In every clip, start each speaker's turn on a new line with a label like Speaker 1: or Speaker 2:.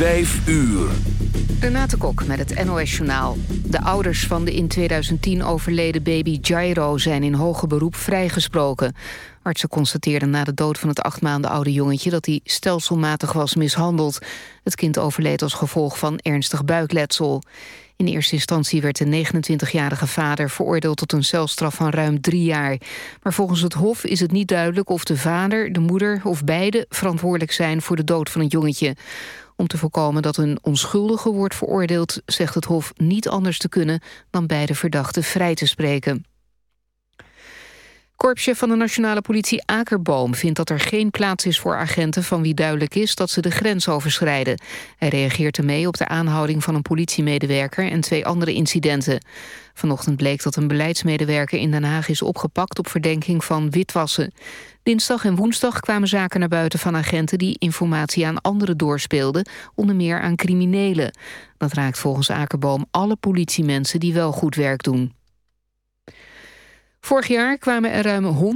Speaker 1: Vijf uur.
Speaker 2: Renate Kok met het NOS Journaal. De ouders van de in 2010 overleden baby Jairo zijn in hoger beroep vrijgesproken. Artsen constateerden na de dood van het acht maanden oude jongetje... dat hij stelselmatig was mishandeld. Het kind overleed als gevolg van ernstig buikletsel. In eerste instantie werd de 29-jarige vader veroordeeld tot een celstraf van ruim drie jaar. Maar volgens het Hof is het niet duidelijk of de vader, de moeder of beide verantwoordelijk zijn voor de dood van het jongetje. Om te voorkomen dat een onschuldige wordt veroordeeld... zegt het Hof niet anders te kunnen dan beide verdachten vrij te spreken. Korpschef van de nationale politie Akerboom vindt dat er geen plaats is voor agenten van wie duidelijk is dat ze de grens overschrijden. Hij reageert ermee op de aanhouding van een politiemedewerker en twee andere incidenten. Vanochtend bleek dat een beleidsmedewerker in Den Haag is opgepakt op verdenking van witwassen. Dinsdag en woensdag kwamen zaken naar buiten van agenten die informatie aan anderen doorspeelden, onder meer aan criminelen. Dat raakt volgens Akerboom alle politiemensen die wel goed werk doen. Vorig jaar kwamen er ruim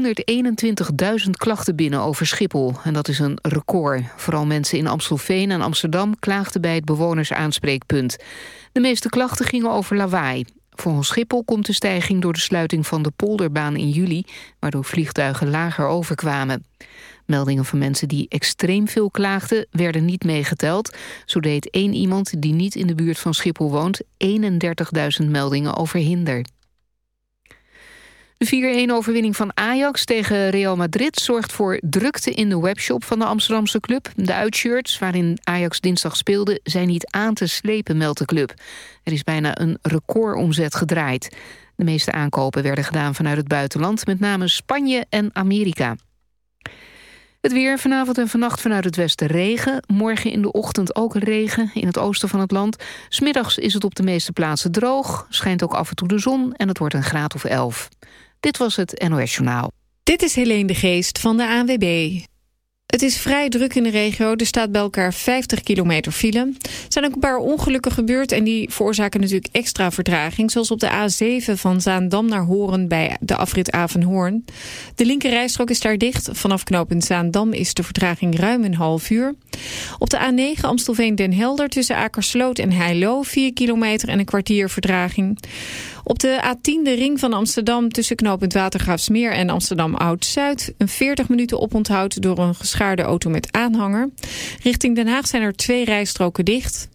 Speaker 2: 121.000 klachten binnen over Schiphol. En dat is een record. Vooral mensen in Amstelveen en Amsterdam klaagden bij het bewonersaanspreekpunt. De meeste klachten gingen over lawaai. Volgens Schiphol komt de stijging door de sluiting van de polderbaan in juli... waardoor vliegtuigen lager overkwamen. Meldingen van mensen die extreem veel klaagden werden niet meegeteld. Zo deed één iemand die niet in de buurt van Schiphol woont... 31.000 meldingen over hinder. De 4-1-overwinning van Ajax tegen Real Madrid zorgt voor drukte in de webshop van de Amsterdamse club. De uitshirts waarin Ajax dinsdag speelde zijn niet aan te slepen, meldt de club. Er is bijna een recordomzet gedraaid. De meeste aankopen werden gedaan vanuit het buitenland, met name Spanje en Amerika. Het weer vanavond en vannacht vanuit het westen regen. Morgen in de ochtend ook regen in het oosten van het land. Smiddags is het op de meeste plaatsen droog. Schijnt ook af en toe de zon en het wordt een graad of 11. Dit was het NOS Journaal.
Speaker 3: Dit is Helene de Geest van de ANWB. Het is vrij druk in de regio. Er staat bij elkaar 50 kilometer file. Er zijn ook een paar ongelukken gebeurd... en die veroorzaken natuurlijk extra vertraging. Zoals op de A7 van Zaandam naar Horen bij de afrit Avenhoorn. De linkerrijstrook is daar dicht. Vanaf knooppunt Zaandam is de vertraging ruim een half uur. Op de A9 Amstelveen-Den Helder tussen Akersloot en Heilo... 4 kilometer en een kwartier vertraging. Op de A10 de ring van Amsterdam tussen knooppunt Watergraafsmeer en Amsterdam Oud-Zuid... een 40 minuten oponthoud door een geschaarde auto met aanhanger. Richting Den Haag zijn er twee rijstroken dicht.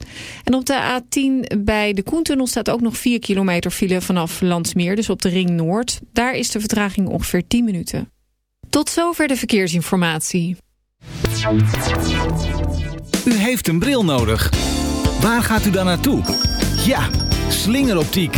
Speaker 3: En op de A10 bij de Koentunnel staat ook nog 4 kilometer file vanaf Landsmeer... dus op de ring Noord. Daar is de vertraging ongeveer 10 minuten. Tot zover de verkeersinformatie.
Speaker 4: U heeft een bril nodig. Waar gaat u dan naartoe? Ja, slingeroptiek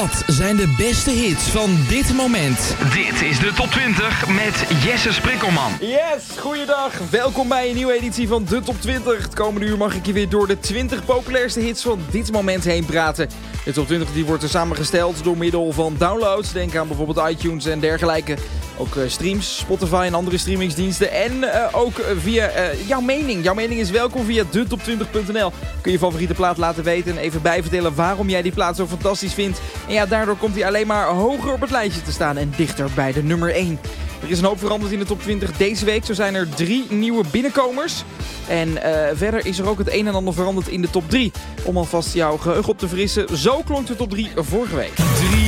Speaker 5: Wat zijn de beste hits van dit moment?
Speaker 6: Dit is de top 20 met Jesse Sprikkelman.
Speaker 7: Yes, goeiedag. Welkom bij een nieuwe editie van de top 20. Het komende uur mag ik je weer door de 20 populairste hits van dit moment heen praten. De top 20 die wordt er samengesteld door middel van downloads. Denk aan bijvoorbeeld iTunes en dergelijke. Ook uh, streams, Spotify en andere streamingsdiensten. En uh, ook via uh, jouw mening. Jouw mening is welkom via detop20.nl. Kun je favoriete plaat laten weten en even bijvertellen waarom jij die plaat zo fantastisch vindt. En ja, daardoor komt hij alleen maar hoger op het lijstje te staan en dichter bij de nummer 1. Er is een hoop veranderd in de top 20 deze week. Zo zijn er drie nieuwe binnenkomers. En verder is er ook het een en ander veranderd in de top 3. Om alvast jouw geheugen op te frissen. Zo klonk de top 3 vorige week.
Speaker 5: 3.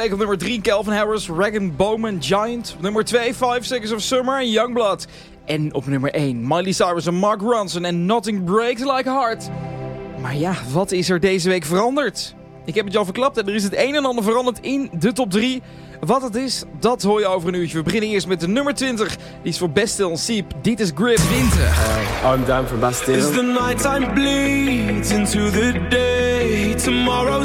Speaker 7: Week op nummer 3 Calvin Harris, Regan Bowman, Giant. Op nummer 2 5 Seconds of Summer, Youngblood. En op nummer 1 Miley Cyrus en Mark Ronson en Nothing Breaks Like Heart. Maar ja, wat is er deze week veranderd? Ik heb het je al verklapt en er is het een en ander veranderd in de top 3. Wat het is, dat hoor je over een uurtje. We beginnen eerst met de nummer 20. Die is voor Bastille Seep. Dit is Grip.
Speaker 5: 20.
Speaker 8: Uh, I'm down for Bastille.
Speaker 9: As the nighttime bleeds into the day, tomorrow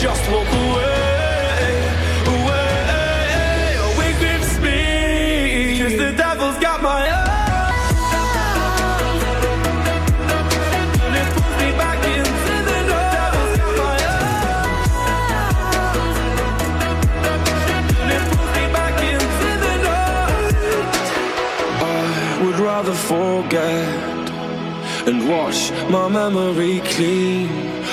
Speaker 9: just walk away, away. Oh, it grips me, cause the devil's got my arms. And it pulls me back into the night. Devil's got my arms. And it pulls me back into the night. I would rather forget and wash my memory clean.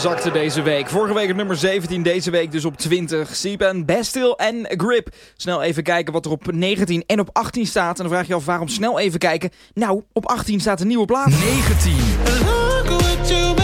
Speaker 7: Gezakte deze week. Vorige week op nummer 17, deze week dus op 20. Siepen, Bastille en Grip. Snel even kijken wat er op 19 en op 18 staat. En dan vraag je af waarom snel even kijken. Nou, op 18 staat een nieuwe plaat.
Speaker 4: 19.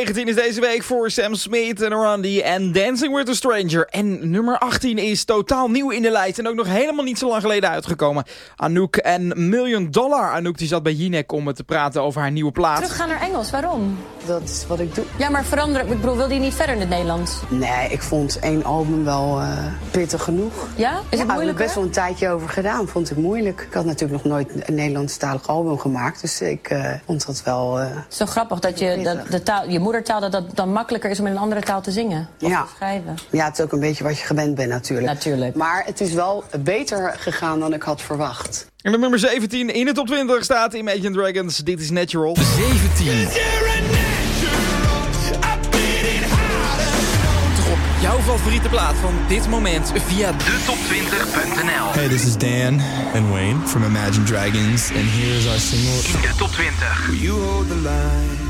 Speaker 7: 19 is deze week voor Sam Smith en Randy en Dancing with a Stranger. En nummer 18 is totaal nieuw in de lijst en ook nog helemaal niet zo lang geleden uitgekomen. Anouk en Million Dollar. Anouk die zat bij Jinek om te praten over haar nieuwe plaat.
Speaker 10: Teruggaan naar Engels, waarom?
Speaker 11: Dat is wat ik doe.
Speaker 10: Ja, maar veranderen, ik bedoel, wilde je niet verder in het Nederlands?
Speaker 11: Nee, ik vond één album wel uh, pittig genoeg.
Speaker 10: Ja? Is het moeilijk? Ik heb
Speaker 11: er best wel een tijdje over gedaan, vond ik moeilijk. Ik had natuurlijk nog nooit een Nederlandstalig album gemaakt, dus ik uh, vond dat wel... Uh,
Speaker 10: zo grappig dat je dat de taal, je moedertaal, dat het dan makkelijker is om in een andere taal te zingen of
Speaker 11: ja.
Speaker 10: te schrijven.
Speaker 11: Ja, het is ook een beetje wat je gewend bent natuurlijk.
Speaker 10: Natuurlijk.
Speaker 11: Maar het is wel beter gegaan dan ik had verwacht.
Speaker 7: En de nummer 17 in de top 20 staat Imagine Dragons. Dit is Natural.
Speaker 4: 17.
Speaker 7: jouw favoriete plaat van dit moment via detop20.nl.
Speaker 12: Hey, this is Dan and Wayne from Imagine Dragons and here's our single
Speaker 6: in de top 20.
Speaker 9: Will you hold the line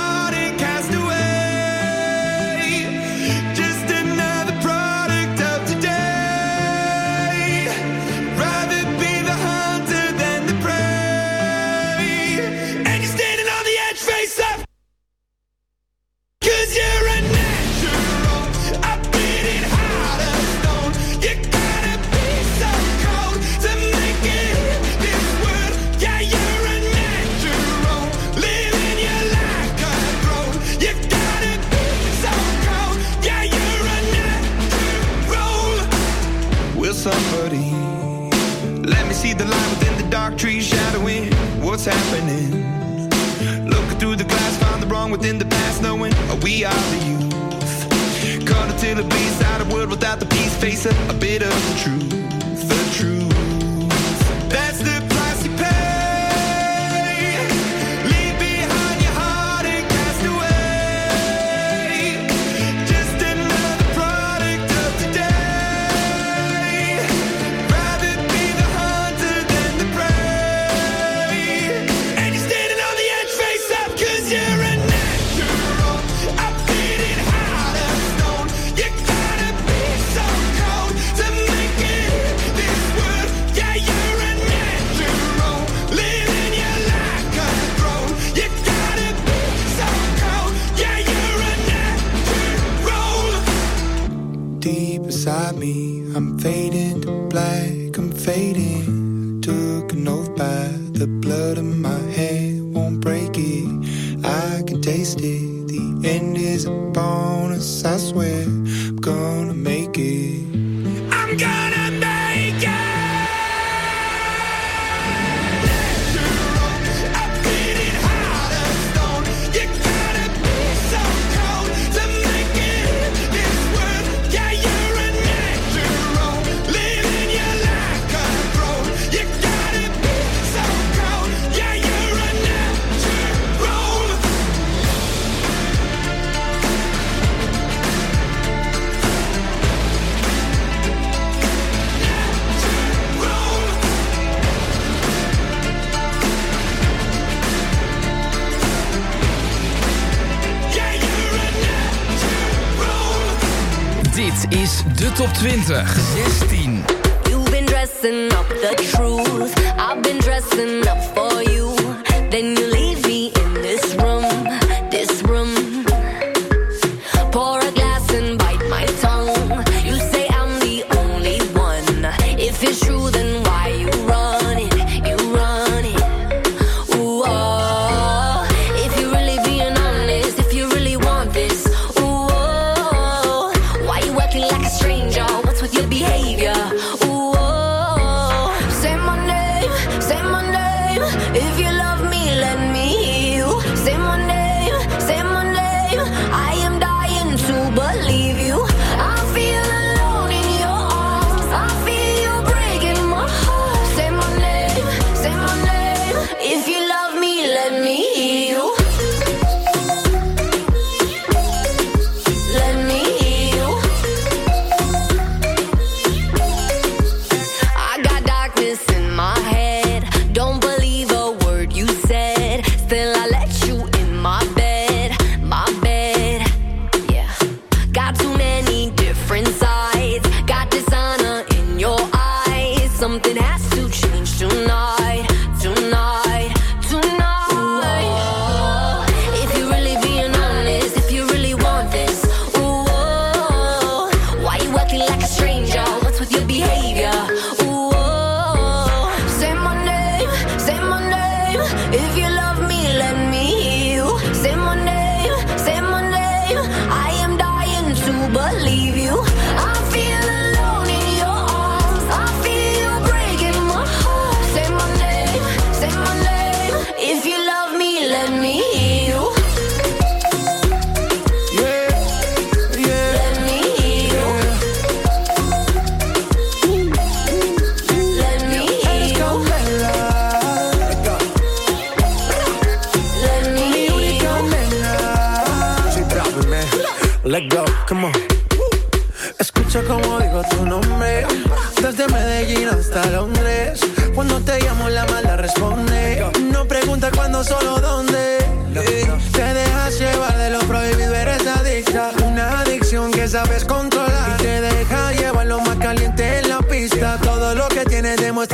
Speaker 9: somebody let me see the light within the dark trees shadowing what's happening? Looking through the glass, find the wrong within the past, knowing we are the youth. Caught until it bleeds out a world without the peace, face a, a bit of the truth,
Speaker 5: top 20. 16.
Speaker 13: You've been dressing up the truth. I've been dressing up for you. Then you leave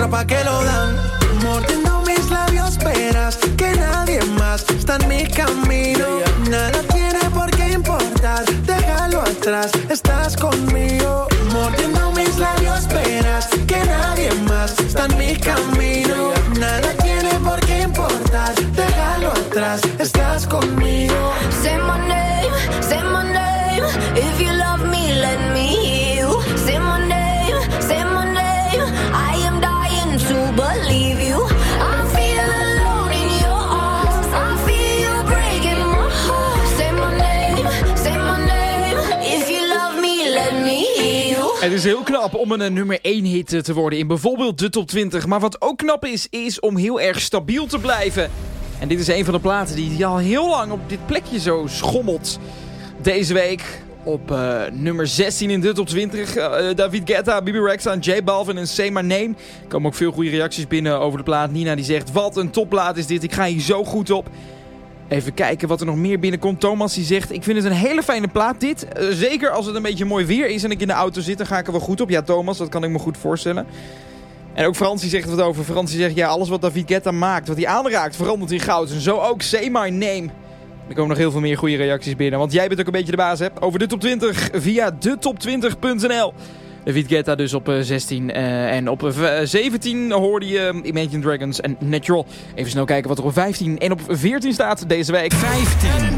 Speaker 9: pa' que lo dan. Mordiendo mis labios, verás que nadie más está en mi camino.
Speaker 7: Is heel knap om een eh, nummer 1 hit eh, te worden in bijvoorbeeld de top 20. Maar wat ook knap is, is om heel erg stabiel te blijven. En dit is een van de platen die al heel lang op dit plekje zo schommelt. Deze week op eh, nummer 16 in de top 20. eh, David Guetta, Bibi Rexa, J Balvin en Say My Name. Er komen ook veel goede reacties binnen over de plaat. Nina die zegt, wat een topplaat is dit. Ik ga hier zo goed op. Even kijken wat er nog meer binnenkomt. Thomas die zegt, ik vind het een hele fijne plaat dit. Eh, zeker als het een beetje mooi weer is en ik in de auto zit, dan ga ik er wel goed op. Ja Thomas, dat kan ik me goed voorstellen. En ook Fransie zegt wat over. Fransie zegt, ja alles wat David Guetta maakt, wat hij aanraakt, verandert in goud. En zo ook Say My Name. Er komen nog heel veel meer goede reacties binnen. Want jij bent ook een beetje de baas hè, over de top 20 via detop20.nl. David Guetta dus op eh, 16. eh, en op eh, 17 hoorde je eh, Imagine Dragons en Natural. Even snel kijken wat er op 15 en op 14 staat deze week. 15.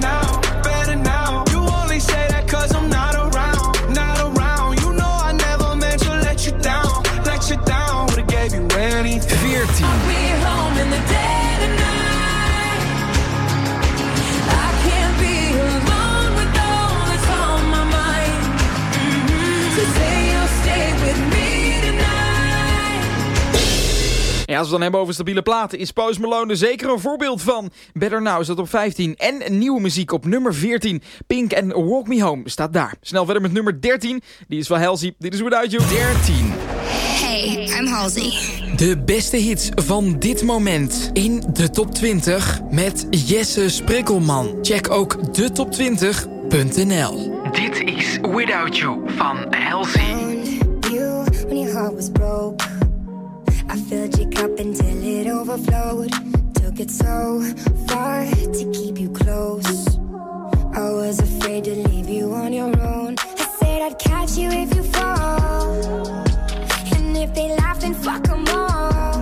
Speaker 7: Ja, als we dan hebben over stabiele platen, is Post Malone zeker een voorbeeld van. Better Now staat op 15 en nieuwe muziek op nummer 14. Pink en Walk Me Home staat daar. Snel verder met nummer 13. Die is van Halsey. Dit is Without You.
Speaker 5: 13.
Speaker 14: Hey, I'm Halsey.
Speaker 5: De beste hits van dit moment in de top 20 met Jesse Sprikkelman. Check ook de top 20.nl.
Speaker 6: Dit is Without You van Halsey.
Speaker 15: I cup until it overflowed. Took it so far to keep you close. I was afraid to leave you on your own. I said I'd catch you if you fall. And if they laugh, then fuck them all.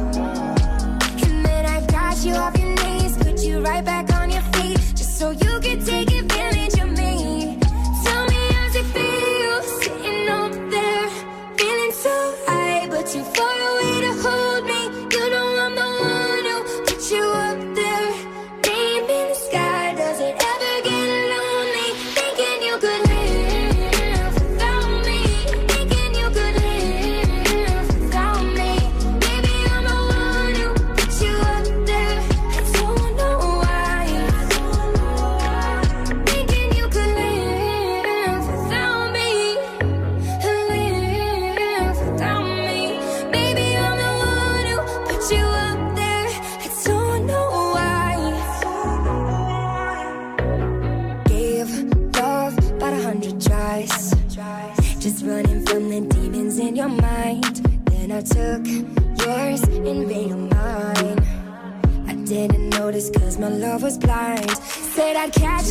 Speaker 15: And then I've got you off your knees, put you right back on your feet, just so you.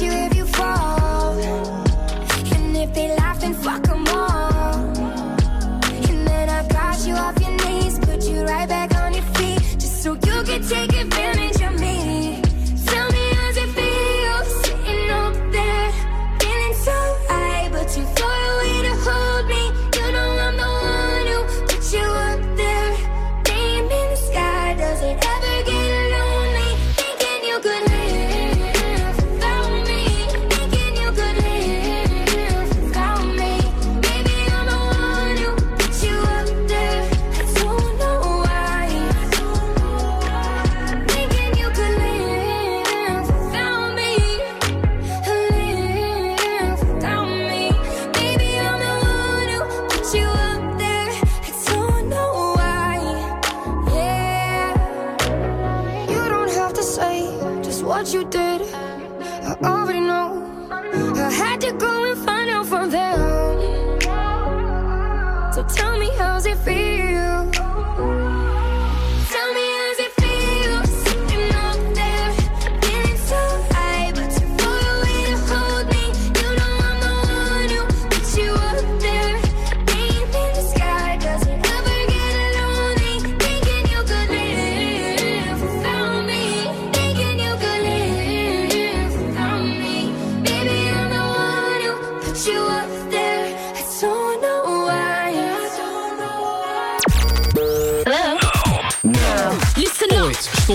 Speaker 15: you if what you did. I already know. I had to go.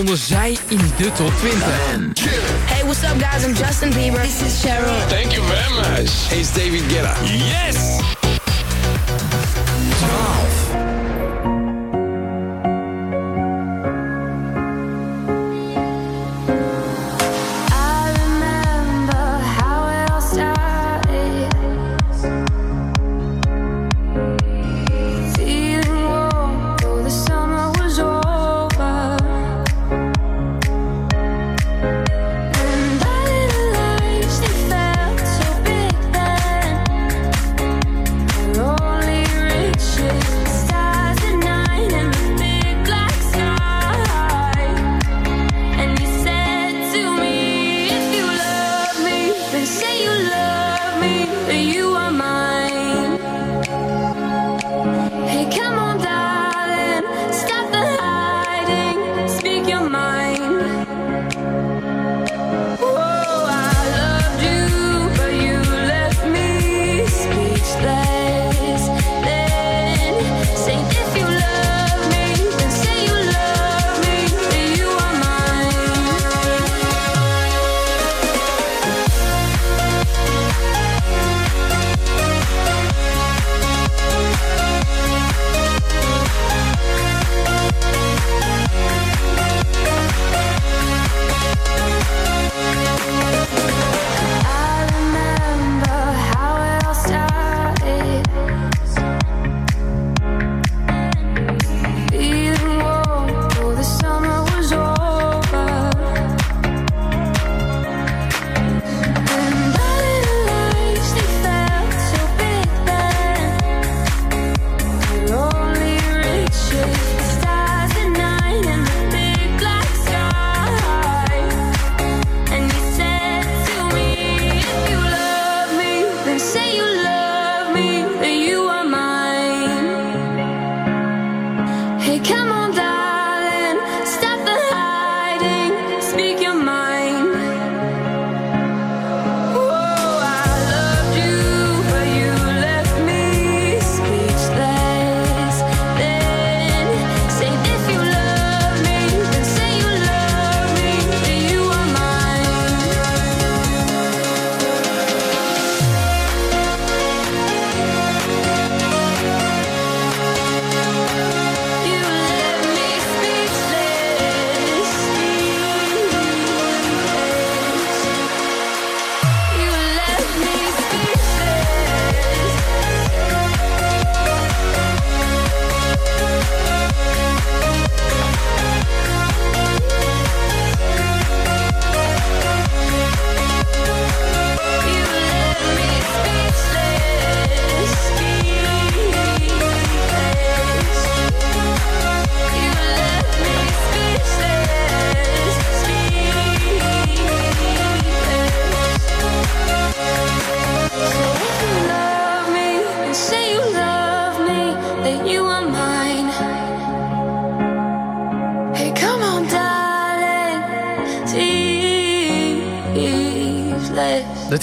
Speaker 5: stonden zij in de top 20.
Speaker 16: Hey, what's up guys? I'm Justin Bieber. This is Cheryl.
Speaker 17: Thank you very much. Hey, it's David Guetta. Yes!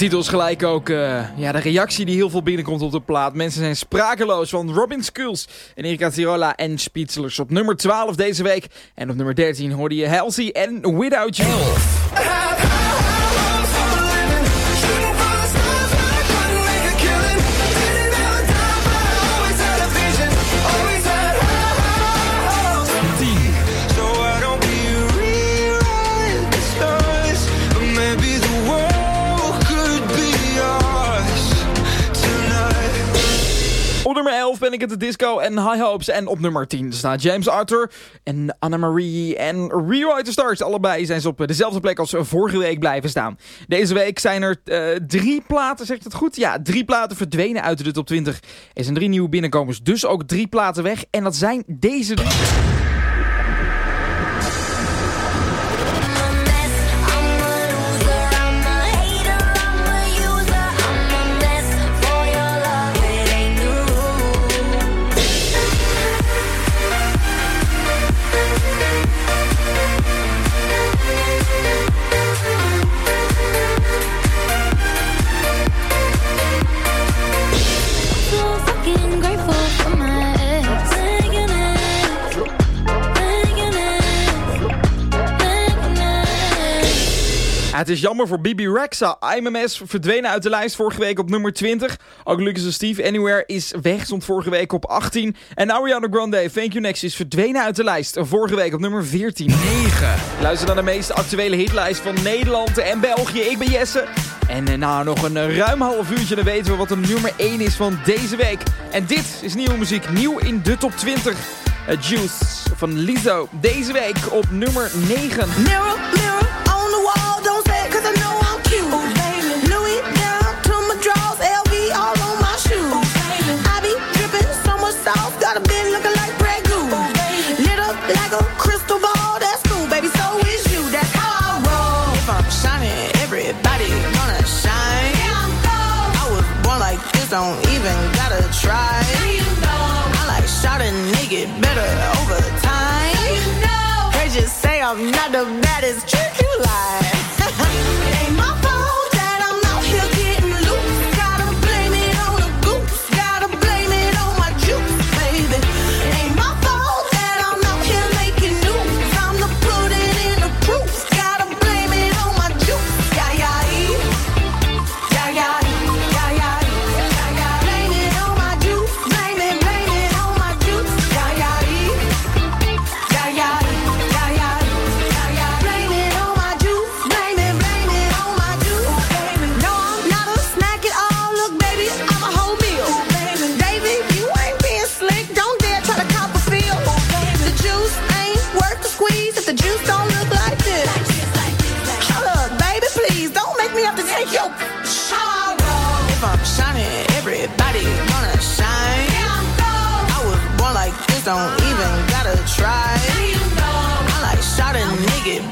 Speaker 13: Speechless.
Speaker 7: De titel is gelijk ook eh, ja, de reactie die heel veel binnenkomt op de plaat. Mensen zijn sprakeloos van Robin Skulls en Erika Tirola en Speechless op nummer 12 deze week. En op nummer 13 hoorde je Halsey en Without You. Nummer 11 ben ik het de disco en High Hopes. En op nummer 10 staat James Arthur en Anna-Marie en Rewrite the Stars. Allebei zijn ze op dezelfde plek als vorige week blijven staan. Deze week zijn er eh, drie platen, zeg ik het goed? Ja, drie platen verdwenen uit de top 20. Er zijn drie nieuwe binnenkomers, dus ook drie platen weg. En dat zijn deze. Is jammer voor Bibi Rexa. IMMS verdwenen uit de lijst vorige week op nummer 20. Ook Lucas en Steve Anywhere is weg, stond vorige week op 18. En Ariana Grande, Thank You Next, is verdwenen uit de lijst. Vorige week op nummer 14. 9. Luister naar de meest actuele hitlijst van Nederland en België. Ik ben Jesse. En eh, nou, nog een eh, ruim half uurtje, dan weten we wat de nummer 1 is van deze week. En dit is nieuwe muziek, nieuw in de top 20. Eh, Juice van Lizzo. Deze week op nummer 9.
Speaker 18: Mirror, mirror everybody gonna shine. I was born like this, don't even gotta try. I like shot a nigga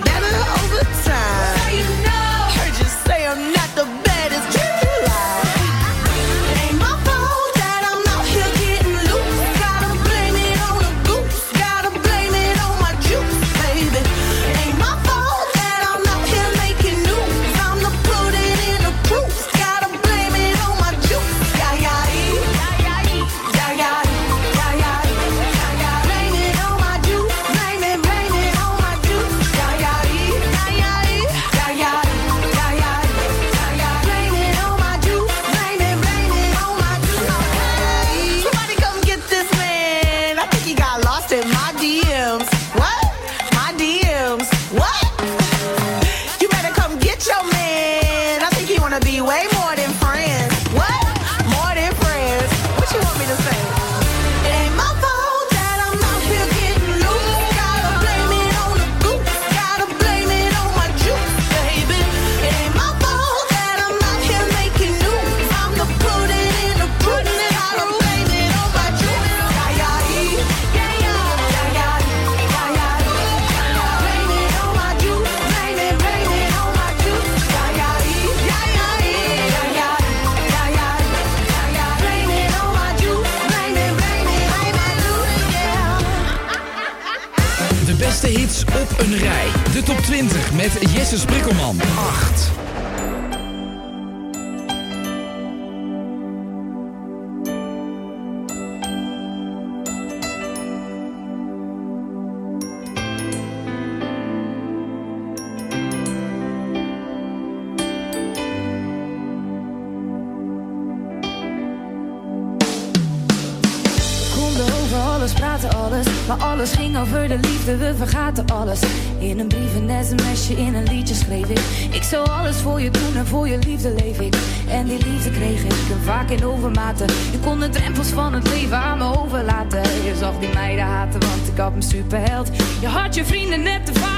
Speaker 5: Sprikkelman. 8.
Speaker 16: Alles ging over de liefde, we vergaten alles. In een brief, een sms'je, in een liedje schreef ik. Ik zou alles voor je doen en voor je liefde leef ik. En die liefde kreeg ik vaak in overmaten. Je kon de drempels van het leven aan me overlaten. Je zag die meiden haten, want ik had me superheld. Je had je vrienden net te vaak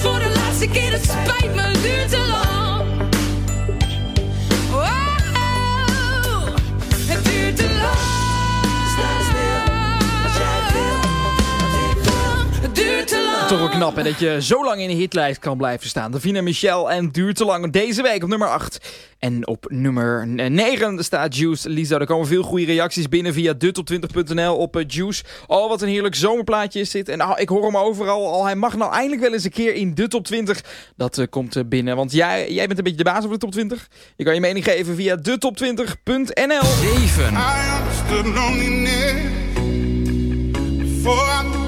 Speaker 16: Voor de laatste keer. Het spijt me, duurt te lang. Wow, het duurt te lang. Duurt te lang.
Speaker 7: Toch wel knap hè, dat je zo lang in de hitlijst kan blijven staan. Davina Michel en duurt te lang. Deze week op nummer 8. En op nummer 9 staat Juice Lisa. Er komen veel goede reacties binnen via dutop20.nl op eh, Juice. Oh, wat een heerlijk zomerplaatje is dit. En ah, ik hoor hem overal al. Hij mag nou eindelijk wel eens een keer in de top 20. Dat eh, komt eh, binnen. Want jij, jij bent een beetje de baas over de top 20. Je kan je mening geven via dutop20.nl
Speaker 5: 7.
Speaker 19: I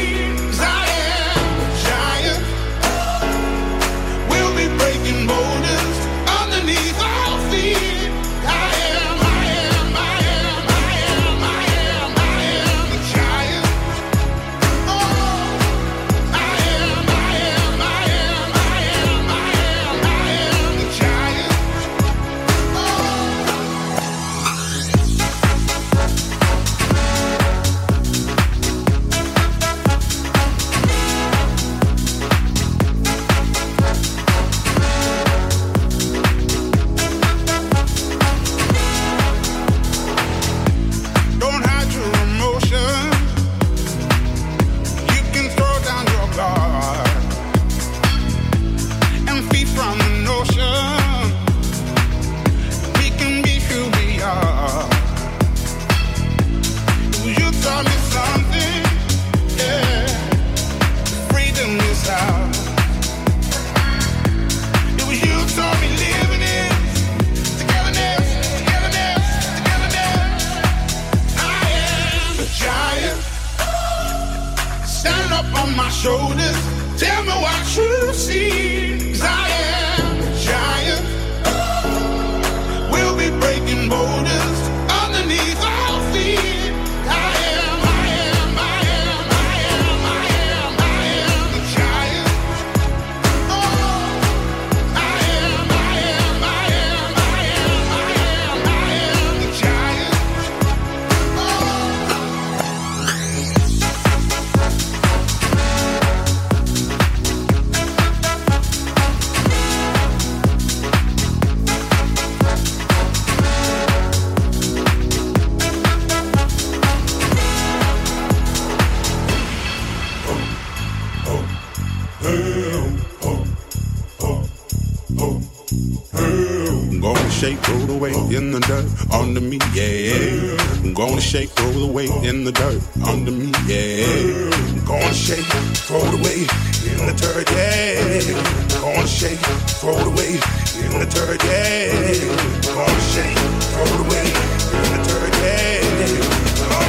Speaker 19: Gonna shake, throw the weight in the dirt under me, yeah. Gonna shake, throw the weight in the dirt under me, yeah. Gonna shake, throw the weight in the dirt, yeah. Gonna shake, throw the weight in the dirt, yeah. Gonna shake, throw the weight in the dirt, yeah.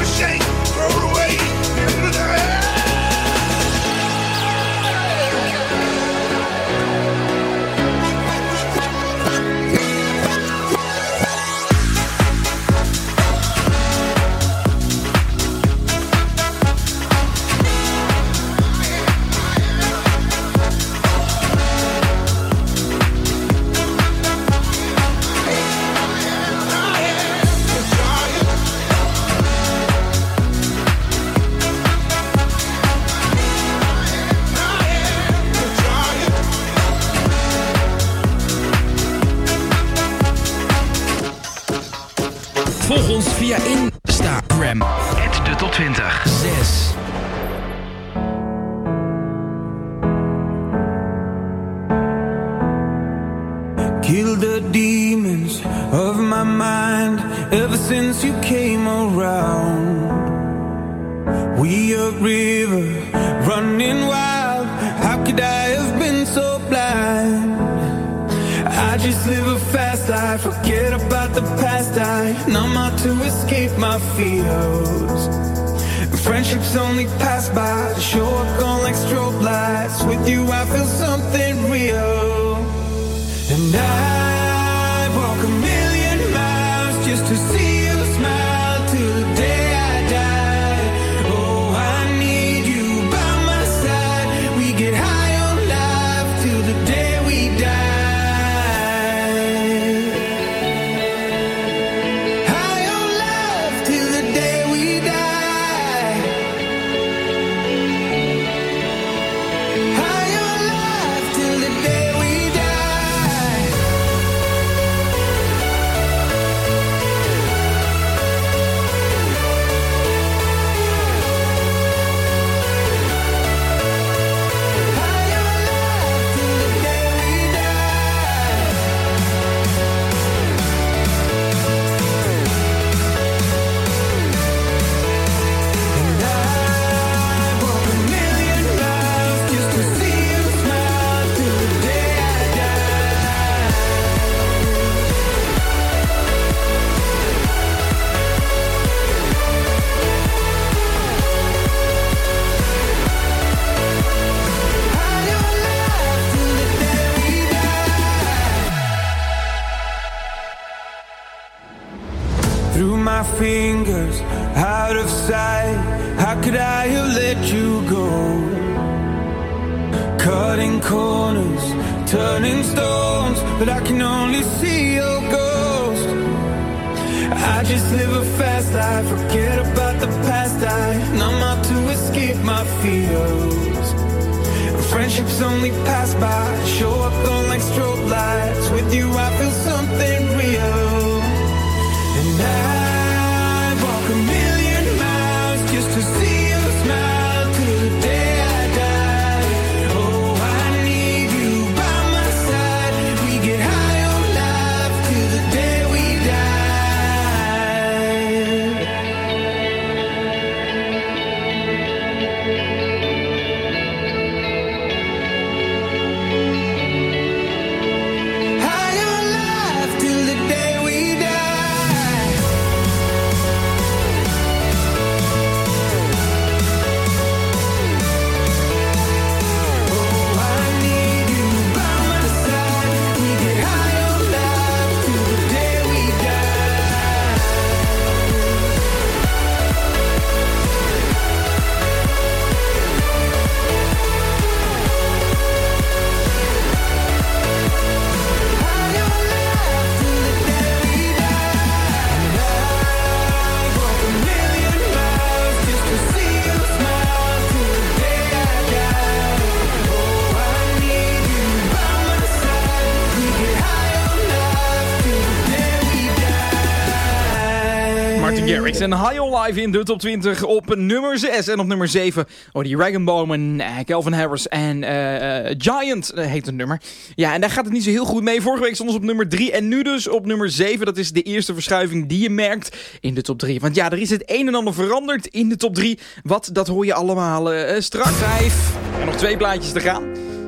Speaker 7: En High on Live in de top 20 op nummer 6. En op nummer 7, oh die Rag Bowman, uh, Calvin Harris en uh, uh, Giant heet het nummer. Ja, en daar gaat het niet zo heel goed mee. Vorige week stond ze op nummer 3 en nu dus op nummer 7. Dat is de eerste verschuiving die je merkt in de top 3. Want ja, er is het een en ander veranderd in de top 3. Wat, dat hoor je allemaal straks. 5 en nog twee plaatjes te gaan.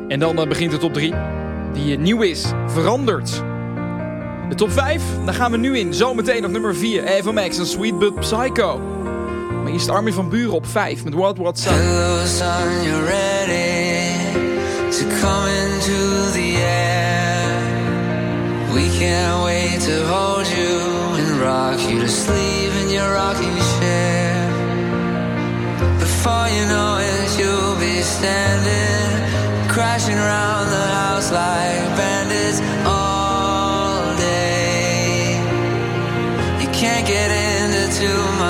Speaker 7: En dan begint de top 3 die nieuw is, veranderd. De top 5, daar gaan we nu in. Zometeen op nummer 4, Eva Max en Sweet But Psycho. Maar hier is Armin van Buren op 5 met What What's Up.
Speaker 20: Hello son, you're ready to come into the air. We can't wait to hold you and rock you to sleep in your rocking chair. Before you know it, you'll be standing, crashing around the house like bandits. Into too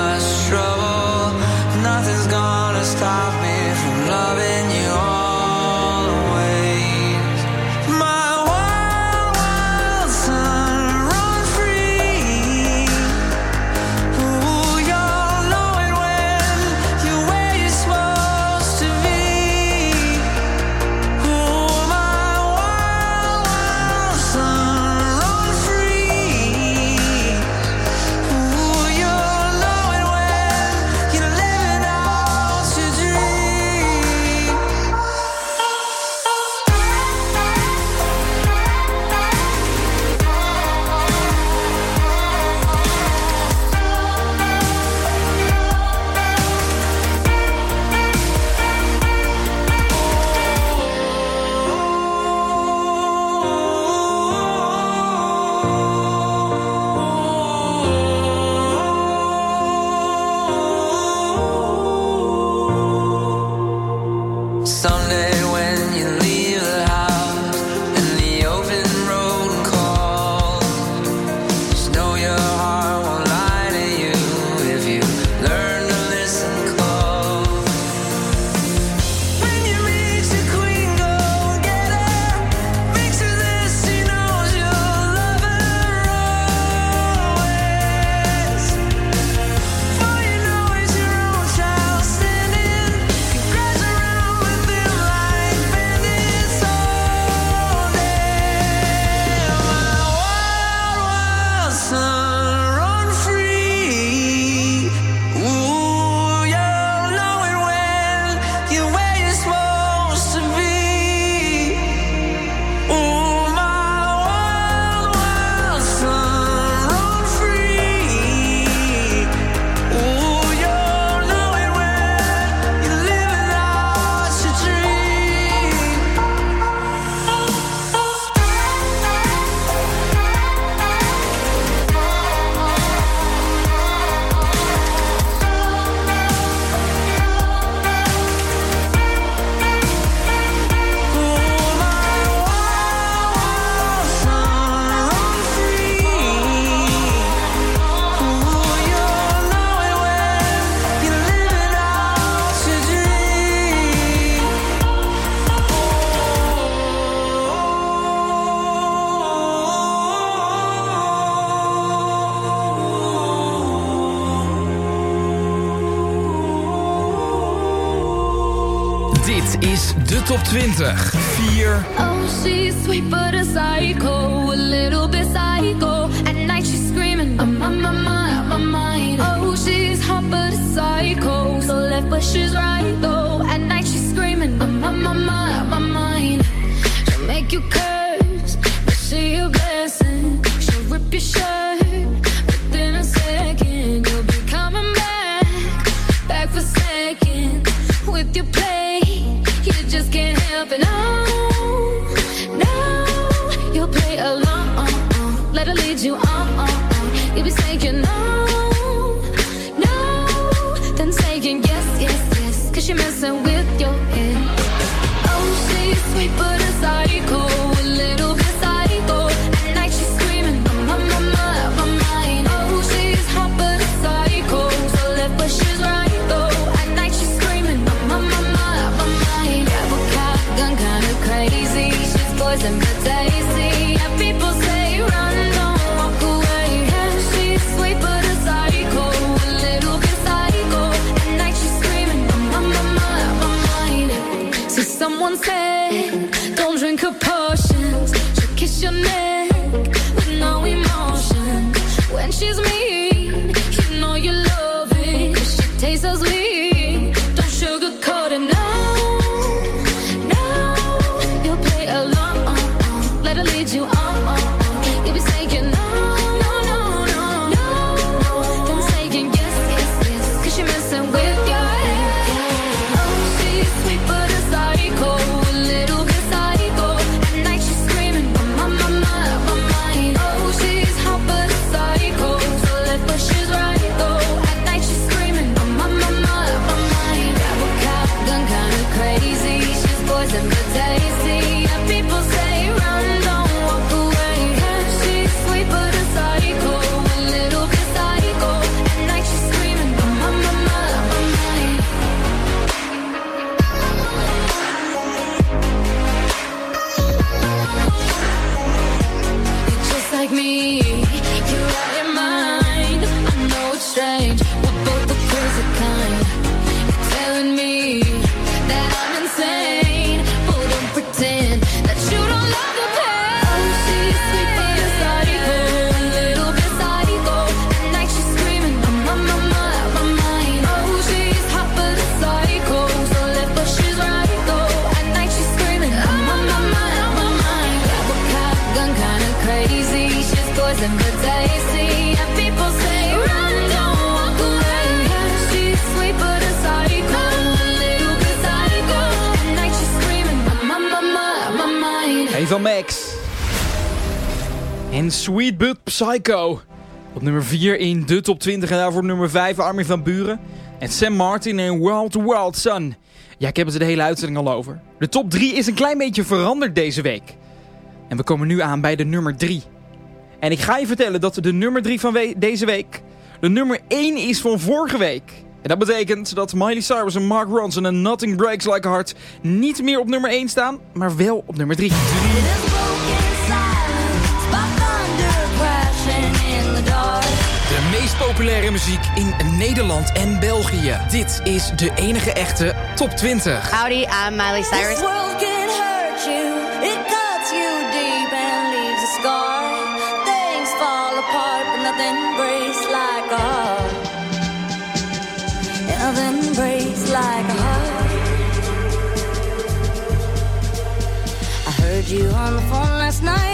Speaker 17: Cause you're messing with your head. Oh, she's sweet but Sweet But Psycho.
Speaker 7: Op nummer 4 in de top 20 en daarvoor nummer 5 Armin van Buren. En Sam Martin en World Wild Sun. Ja, ik heb het de hele uitzending al over. De top 3 is een klein beetje veranderd deze week. En we komen nu aan bij de nummer 3. En ik ga je vertellen dat de nummer 3 van deze week de nummer 1 is van vorige week. En dat betekent dat Miley Cyrus en Mark Ronson en Nothing Breaks Like a Heart niet meer op nummer 1 staan, maar wel op nummer 3.
Speaker 21: meest populaire muziek in Nederland en België. Dit is de enige echte top 20.
Speaker 22: Howdy, I'm Miley Cyrus.
Speaker 17: This world can hurt you. It cuts you deep and leaves a scar. Things fall apart, but nothing breaks like a heart. Nothing breaks like a heart. I heard you on the phone last night.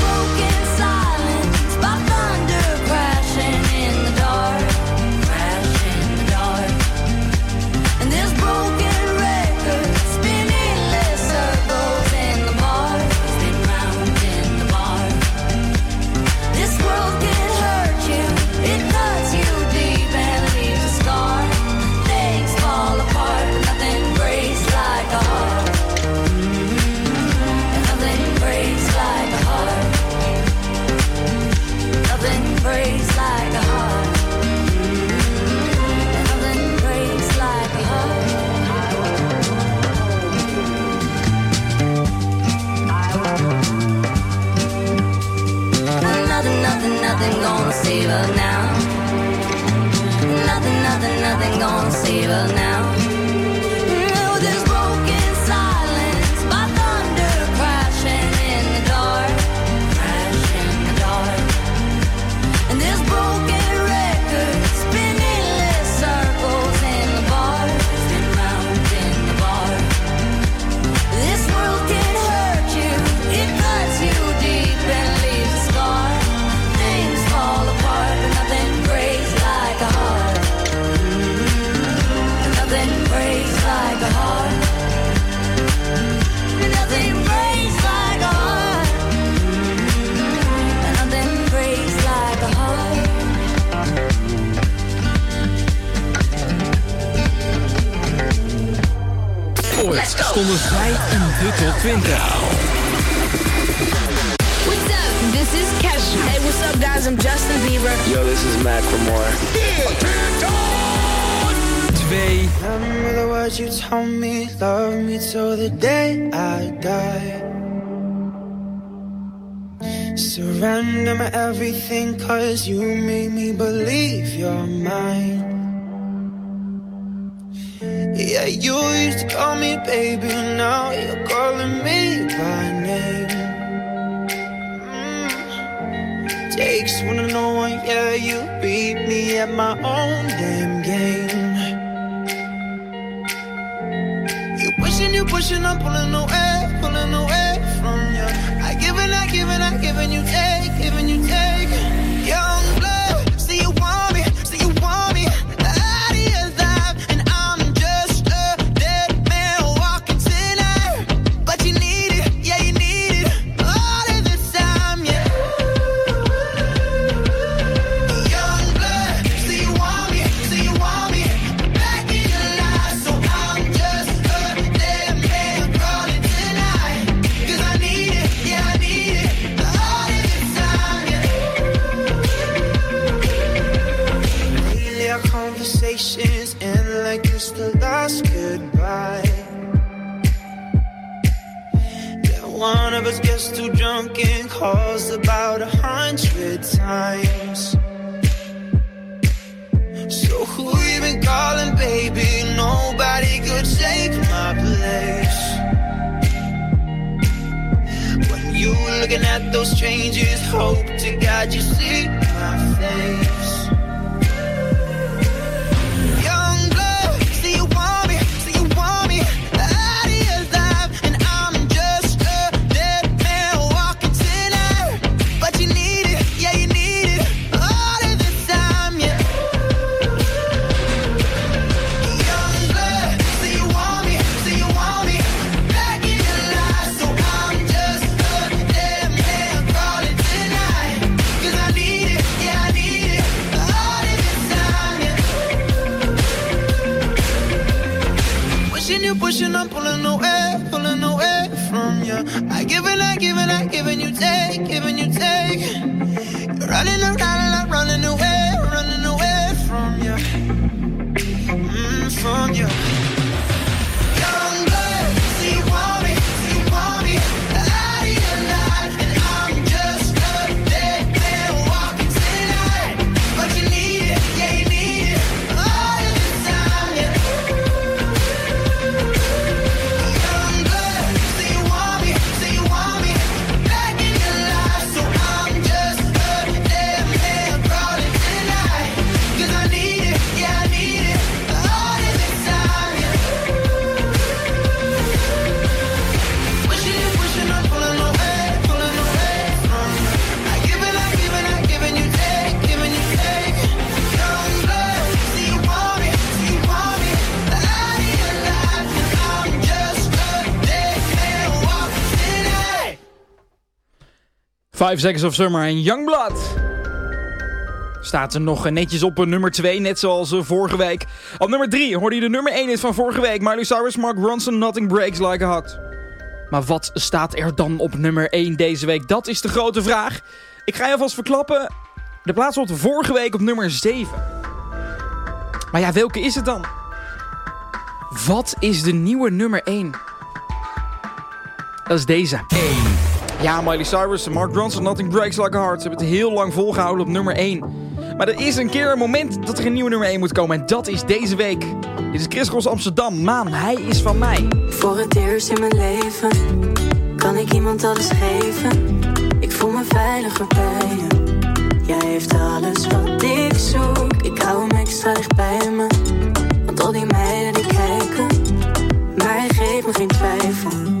Speaker 17: gonna save us now.
Speaker 4: Stonden zij in de top 20.
Speaker 18: What's up? This is Kesha. Hey, what's up, guys? I'm Justin Bieber.
Speaker 8: Yo, this is Mac More.
Speaker 4: Twee.
Speaker 23: Remember the words you told me, love me till the day I die. Surrender my everything, cause you made me believe you're mine. Yeah, you used to call me baby, now you're calling me by name. Mm. Takes one to know one, yeah, you beat me at my own damn game. You pushing, you pushing, I'm pulling away, pulling away from you. I give and I give and I give and you take, giving you take. Young
Speaker 7: 5 Seconds of Summer en Youngblood. Staat er nog netjes op nummer 2, net zoals eh, vorige week. Op nummer 3 hoorde je de nummer 1 is van vorige week. Miley Cyrus, Mark Ronson, Nothing Breaks Like a Heart. Maar wat staat er dan op nummer 1 deze week? Dat is de grote vraag. Ik ga je alvast verklappen. De plaats stond vorige week op nummer 7. Maar ja, welke is het dan? Wat is de nieuwe nummer 1? Dat is deze. 1. Ja, Miley Cyrus en Mark Ronson, Nothing Breaks Like a Heart. Ze hebben het heel lang volgehouden op nummer 1. Maar er is een keer een moment dat er een nieuwe nummer 1 moet komen. En dat is deze week. Dit is Chris Cross Amsterdam. Maan, hij is van mij.
Speaker 24: Voor het eerst in mijn leven kan ik iemand alles geven. Ik voel me veiliger bij je. Jij heeft alles wat ik zoek. Ik hou hem extra dicht bij me. Want al die meiden die kijken, maar hij geeft me geen twijfel.